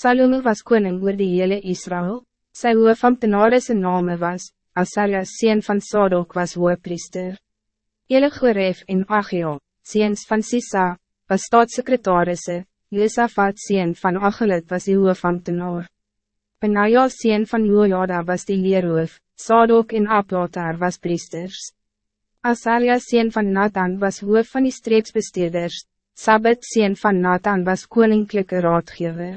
Salome was koning oor die hele Israël. Sy hoofambtenare name was, Asaria sien van Sadok was hoofpriester. Elegoref en Agio, seens van Sisa, was staatssecretarisse, Josafat sien van Achelit was die hoofambtenaar. Benaja sien van Jojada was die leerhoof, Sadok en Ablotar was priesters. Asaria sien van Nathan was hoof van die streepsbesteeders, Sabbat sien van Nathan was koninklijke raadgever.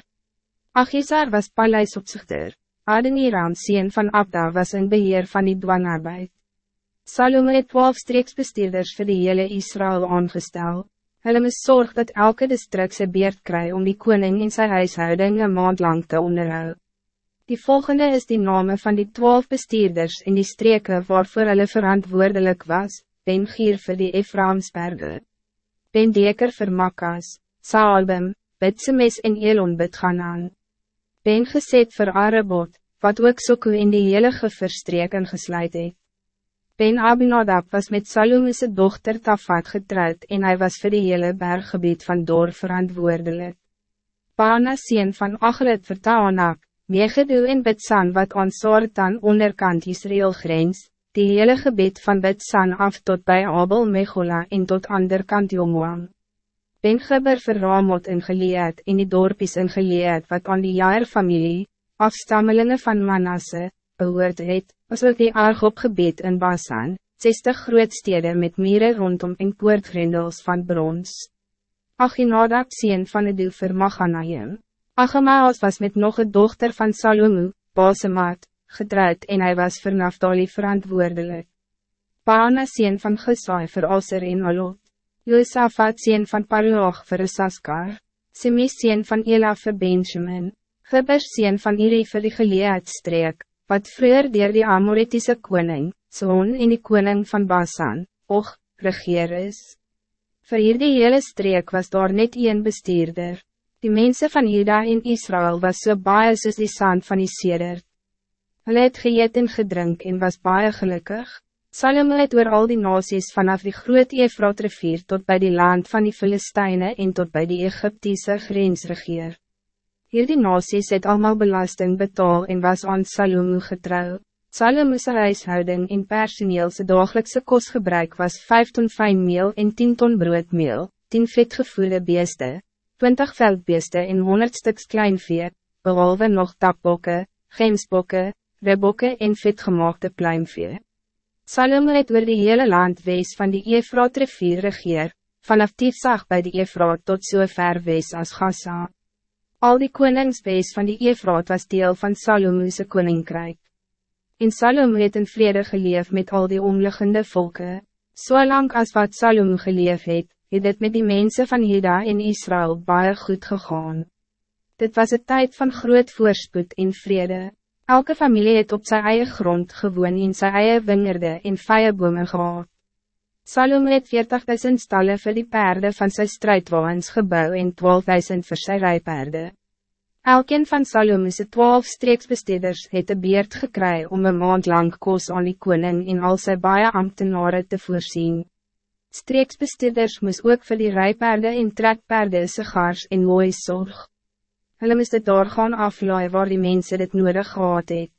Achisar was paleisopzichter, Adeniram sien van Abda was in beheer van die dwangarbeid. Salome het twaalf streeksbesteeders vir die hele Israël aangesteld. Hulle moes zorg dat elke district sy beurt kry om die koning in sy huishouding een maand lang te onderhou. Die volgende is die namen van die twaalf bestuurders in die streken waarvoor hulle verantwoordelijk was, Ben Gier vir die Ephraimsberge, Ben Deker vir Makkas, Saalbem, Bitsemes en Elon Bitganan, Ben Geset vir Arebot, wat ook Soko in die hele geverstreken gesluit het. Ben Abinadab was met Salomonse dochter Tafat getrouwd en hij was voor de hele berggebied van Dor verantwoordelijk. Baana sien van Achret vir Taanak, Megedoe en Bitsan wat aan Sartan onderkant Israël grens, die hele gebied van Bitsan af tot bij Abel Mechola en tot anderkant Jomoam. Ben Gibber vir Ramot in Geleed en die dorpies in Geleed wat aan die jaarfamilie, afstammelingen van Manasse, behoort het, as ook die Argopgebied in Basan, 60 grootstede met mieren rondom en poortgrendels van brons. Achinadab sien van de vir Machanaim. Achamaas was met nog een dochter van Salomo, Basemat, getrouwd en hij was vir Naftali verantwoordelijk. Paana sien van Gesai vir Aser en Alot. Josafat sien van Paruach vir Saskar. Simis sien van Ela vir Benjamin. Gibbers sien van Iri vir die geleedstreek wat vroeger dier die Amoritiese koning, zoon en die koning van Basan, och, regeer is. Voor hier die hele streek was daar net een bestuurder. Die mensen van Juda en Israël was so baie soos die sand van die seder. Hulle het geëet en gedrink en was baie gelukkig. Salomo het oor al die nasies vanaf die groot Efraat rivier tot bij die land van die Filisteine en tot bij die Egyptische grens regeer. Hierdie nasies het allemaal belasting betaal en was aan Salomo getrouw. Salomo's huishouding en personeelse dagelijkse kostgebruik was 5 ton fijn meel en 10 ton broodmeel, 10 vetgevoerde beeste, 20 veldbeeste en 100 stuks kleinvee, behalve nog tapbokke, gemsbokke, rebokke en vetgemaakte pluimvee. Salomo het oor die hele land wees van die Efraat rivier regeer, vanaf Tiefzag bij die Efraat tot so ver wees as Gaza. Al die koningsbees van die Efraat was deel van Salomo's koninkrijk. In Salomo het in vrede geleef met al die omliggende volken. So lang as wat Salomo geleef het, het het met die mensen van Juda en Israël baie goed gegaan. Dit was een tijd van groot voorspoed en vrede. Elke familie het op zijn eigen grond gewoon in zijn eigen wingerde en vijebome gehad. Salome het 40.000 stallen voor die paarden van zijn strijdwagens gebouw en 12.000 voor zijn rijpaarden. Elkeen van Salome's 12 streeksbesteders het een beerd gekry om een maand lang koos aan die koning en al sy baie ambtenaren te voorzien. Streeksbesteders moes ook voor die rijpaarden en trekpaarden sigars en mooi zorg. Hulle moes dit daar gaan aflaai waar die mensen dit nodig gehad het.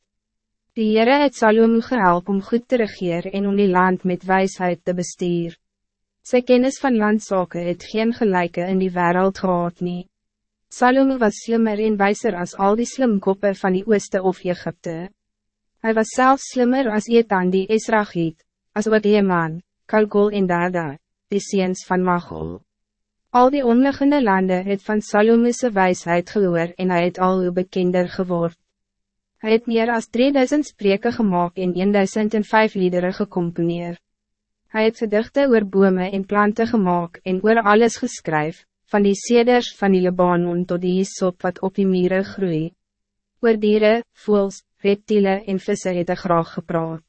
Die Heere het Salome gehelp om goed te regeren en om die land met wijsheid te bestuur. Sy kennis van landzaken het geen gelijke in die wereld gehad nie. Salome was slimmer en wijzer als al die slimkoppen van die Ooste of Egypte. Hij was zelf slimmer als Etan die Israëliet, als wat Eman, Kalkol en Dada, die seens van Machol. Al die onliggende landen het van Salome's wijsheid gehoor en hij het al hoe bekender geword. Hij het meer als 3000 spreken gemaakt en 1005 liederen gecomponeerd. Hij het gedichte oor bome en planten gemaakt en oor alles geskryf, van die seders van die Libanon tot die sop wat op die mieren groei. Oor dieren, voels, reptielen en vissen het hy graag gepraat.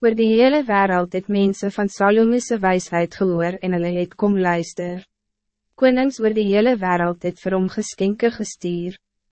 Oor die hele wereld het mensen van Salomo's wijsheid gehoor en hulle het kom luister. Konings oor die hele wereld het vir hom geskenke gestuur.